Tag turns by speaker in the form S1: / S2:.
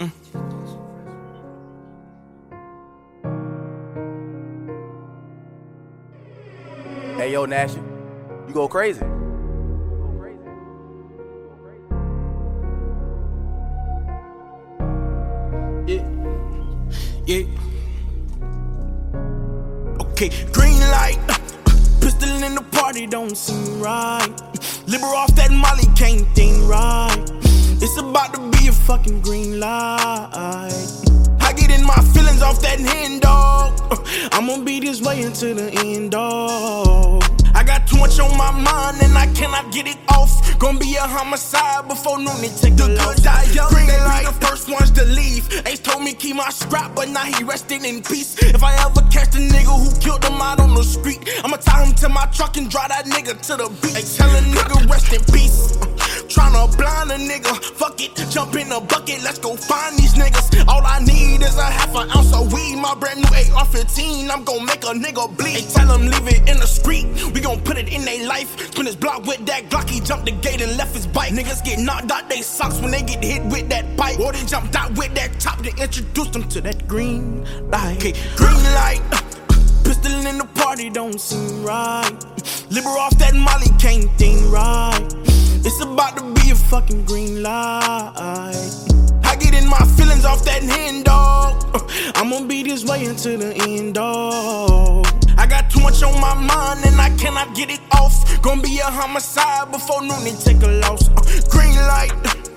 S1: Hey yo, Nash, you go crazy.
S2: Yeah. Yeah. Okay, green light. Pistol in the party don't seem right. Liber off that Molly can't think right. It's about to fucking green light. I get in my feelings off that hand dog. Uh, I'm gonna be this way until the end dog. I got too much on my mind and I cannot get it off. Gonna be a homicide before noon and take the good die young. Green they be the first ones to leave. Ace told me keep my scrap, but now he resting in peace. If I ever catch the nigga who killed him out on the street, I'ma tie him to my truck and drive that nigga to the beach. Hey, tell a nigga rest in peace. Tryna blind a nigga, fuck it, jump in the bucket, let's go find these niggas. All I need is a half an ounce of weed, my brand new AR-15. I'm gon' make a nigga bleed. Hey, tell him leave it in the street, we gon' put it in they life. Spin his block with that Glock, he jumped the gate and left his bike. Niggas get knocked out they socks when they get hit with that bike. Or they jumped out with that top to introduce them to that green light. Okay, green light. Uh, uh, pistol in the party don't seem right. Liber off that Molly can't think right. Gonna this way until the end dog. I got too much on my mind and I cannot get it off. Gonna be a homicide before noon and take a loss. Uh, green light.